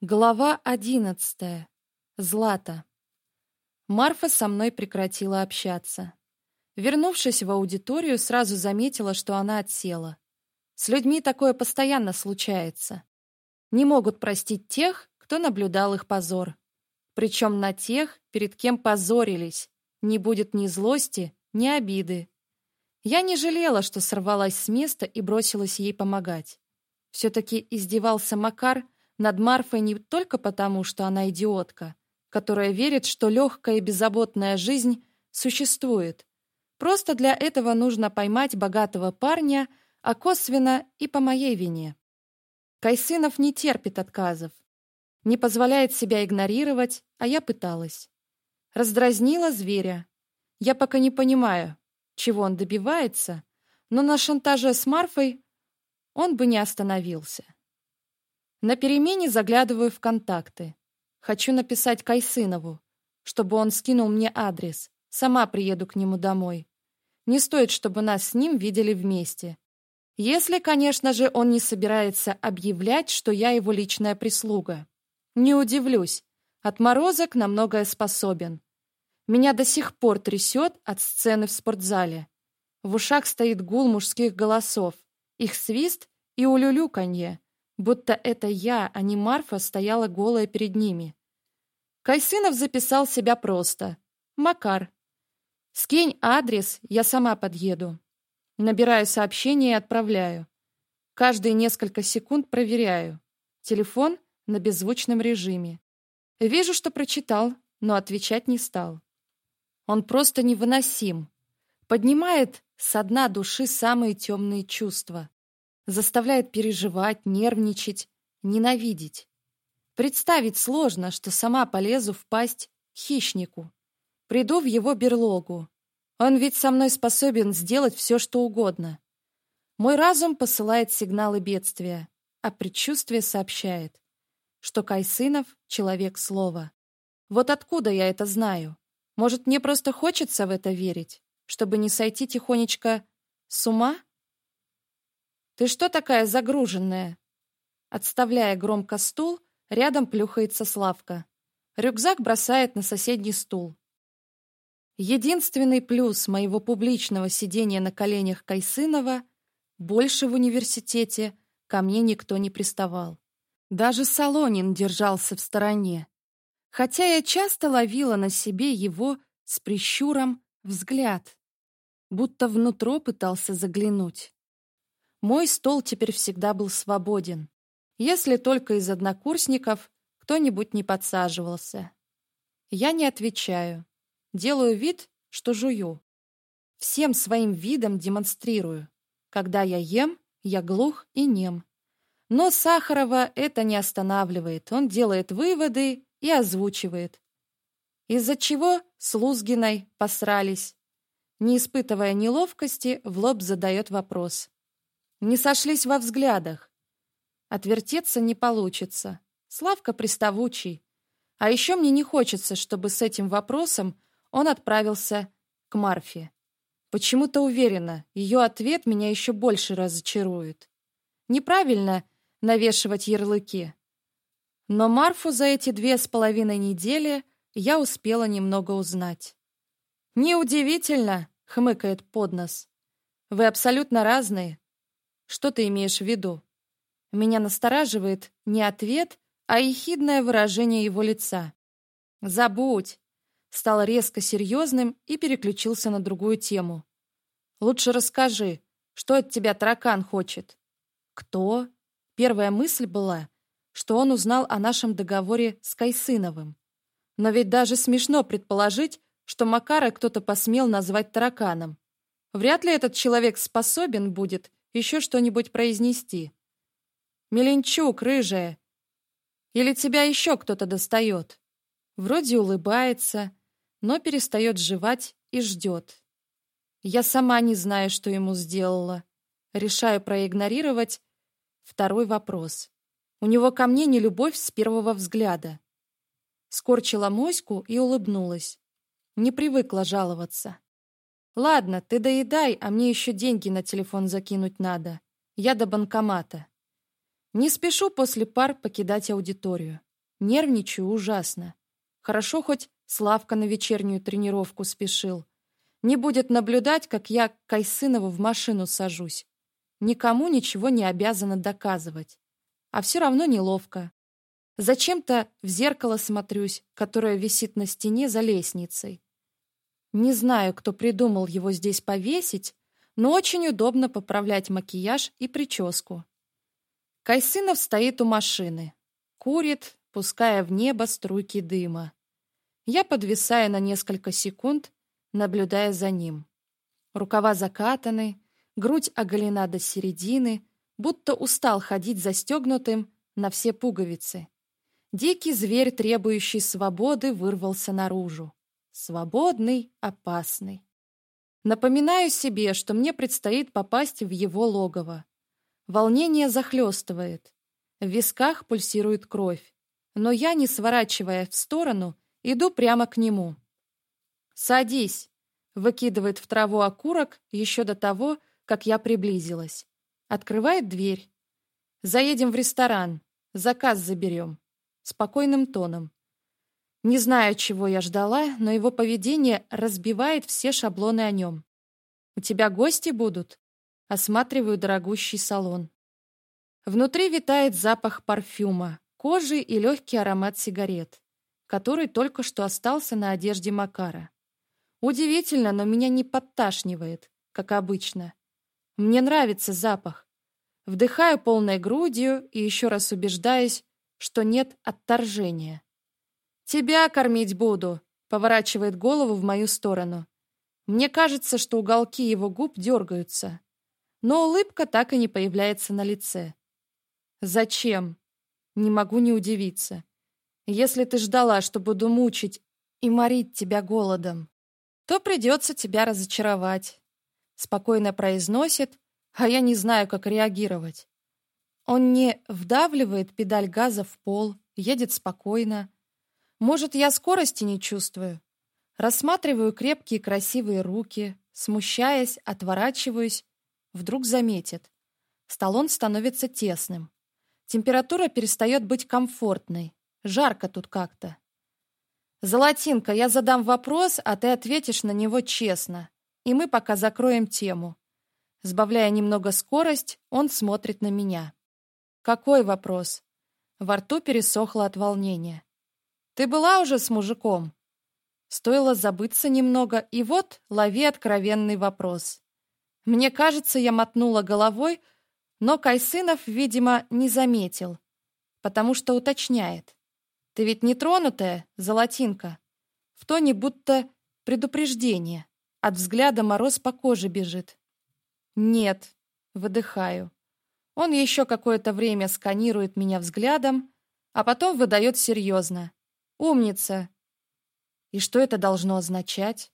Глава одиннадцатая. Злата. Марфа со мной прекратила общаться. Вернувшись в аудиторию, сразу заметила, что она отсела. С людьми такое постоянно случается. Не могут простить тех, кто наблюдал их позор. Причем на тех, перед кем позорились. Не будет ни злости, ни обиды. Я не жалела, что сорвалась с места и бросилась ей помогать. Все-таки издевался Макар — над Марфой не только потому, что она идиотка, которая верит, что легкая и беззаботная жизнь существует. Просто для этого нужно поймать богатого парня, а косвенно и по моей вине. Кайсынов не терпит отказов, не позволяет себя игнорировать, а я пыталась. Раздразнила зверя. Я пока не понимаю, чего он добивается, но на шантаже с Марфой он бы не остановился. На перемене заглядываю в контакты. Хочу написать Кайсынову, чтобы он скинул мне адрес. Сама приеду к нему домой. Не стоит, чтобы нас с ним видели вместе. Если, конечно же, он не собирается объявлять, что я его личная прислуга. Не удивлюсь. Отморозок на многое способен. Меня до сих пор трясет от сцены в спортзале. В ушах стоит гул мужских голосов, их свист и улюлюканье будто это я, а не Марфа, стояла голая перед ними. Кайсынов записал себя просто. «Макар, скинь адрес, я сама подъеду». Набираю сообщение и отправляю. Каждые несколько секунд проверяю. Телефон на беззвучном режиме. Вижу, что прочитал, но отвечать не стал. Он просто невыносим. Поднимает со дна души самые темные чувства заставляет переживать, нервничать, ненавидеть. Представить сложно, что сама полезу в пасть к хищнику. Приду в его берлогу. Он ведь со мной способен сделать все, что угодно. Мой разум посылает сигналы бедствия, а предчувствие сообщает, что Кайсынов — человек слова. Вот откуда я это знаю? Может, мне просто хочется в это верить, чтобы не сойти тихонечко с ума? ты что такая загруженная? Отставляя громко стул рядом плюхается славка. Рюкзак бросает на соседний стул. Единственный плюс моего публичного сидения на коленях кайсынова больше в университете ко мне никто не приставал. Даже солонин держался в стороне. Хотя я часто ловила на себе его с прищуром взгляд будто внутро пытался заглянуть. Мой стол теперь всегда был свободен, если только из однокурсников кто-нибудь не подсаживался. Я не отвечаю, делаю вид, что жую. Всем своим видом демонстрирую. Когда я ем, я глух и нем. Но Сахарова это не останавливает. Он делает выводы и озвучивает. Из-за чего с Лузгиной посрались. Не испытывая неловкости, в лоб задает вопрос не сошлись во взглядах. Отвертеться не получится. Славка приставучий. А еще мне не хочется, чтобы с этим вопросом он отправился к Марфе. Почему-то уверена, ее ответ меня еще больше разочарует. Неправильно навешивать ярлыки. Но Марфу за эти две с половиной недели я успела немного узнать. «Неудивительно», — хмыкает поднос. «Вы абсолютно разные, что ты имеешь в виду? Меня настораживает не ответ, а ехидное выражение его лица. Забудь. Стал резко серьезным и переключился на другую тему. Лучше расскажи, что от тебя таракан хочет. Кто? Первая мысль была, что он узнал о нашем договоре с Кайсыновым. Но ведь даже смешно предположить, что Макара кто-то посмел назвать тараканом. Вряд ли этот человек способен будет еще что-нибудь произнести. «Меленчук, рыжая! Или тебя еще кто-то достает?» Вроде улыбается, но перестает жевать и ждет. Я сама не знаю, что ему сделала. Решаю проигнорировать второй вопрос. У него ко мне не любовь с первого взгляда. Скорчила моську и улыбнулась. Не привыкла жаловаться. Ладно, ты доедай, а мне еще деньги на телефон закинуть надо. Я до банкомата. Не спешу после пар покидать аудиторию. Нервничаю ужасно. Хорошо хоть Славка на вечернюю тренировку спешил. Не будет наблюдать, как я Кайсынову в машину сажусь. Никому ничего не обязано доказывать. А все равно неловко. Зачем-то в зеркало смотрюсь, которое висит на стене за лестницей. Не знаю, кто придумал его здесь повесить, но очень удобно поправлять макияж и прическу. Кайсынов стоит у машины, курит, пуская в небо струйки дыма. Я подвисаю на несколько секунд, наблюдая за ним. Рукава закатаны, грудь оголена до середины, будто устал ходить застегнутым на все пуговицы. Дикий зверь, требующий свободы, вырвался наружу свободный, опасный. Напоминаю себе, что мне предстоит попасть в его логово. Волнение захлестывает. В висках пульсирует кровь. Но я, не сворачивая в сторону, иду прямо к нему. «Садись!» — выкидывает в траву окурок еще до того, как я приблизилась. Открывает дверь. «Заедем в ресторан. Заказ заберем». Спокойным тоном. Не знаю, чего я ждала, но его поведение разбивает все шаблоны о нем. «У тебя гости будут?» Осматриваю дорогущий салон. Внутри витает запах парфюма, кожи и легкий аромат сигарет, который только что остался на одежде Макара. Удивительно, но меня не подташнивает, как обычно. Мне нравится запах. Вдыхаю полной грудью и еще раз убеждаюсь, что нет отторжения. «Тебя кормить буду», — поворачивает голову в мою сторону. Мне кажется, что уголки его губ дергаются, но улыбка так и не появляется на лице. «Зачем?» Не могу не удивиться. Если ты ждала, что буду мучить и морить тебя голодом, то придется тебя разочаровать. Спокойно произносит, а я не знаю, как реагировать. Он не вдавливает педаль газа в пол, едет спокойно, может, я скорости не чувствую. Рассматриваю крепкие красивые руки, смущаясь, отворачиваюсь. Вдруг заметит. Столон становится тесным. Температура перестает быть комфортной. Жарко тут как-то. «Золотинка, я задам вопрос, а ты ответишь на него честно. И мы пока закроем тему». Сбавляя немного скорость, он смотрит на меня. «Какой вопрос?» Во рту пересохло от волнения. Ты была уже с мужиком. Стоило забыться немного, и вот лови откровенный вопрос. Мне кажется, я мотнула головой, но Кайсынов, видимо, не заметил, потому что уточняет. «Ты ведь не тронутая, золотинка?» В тоне будто предупреждение. От взгляда мороз по коже бежит. «Нет», — выдыхаю. Он еще какое-то время сканирует меня взглядом, а потом выдает серьезно. Умница! И что это должно означать?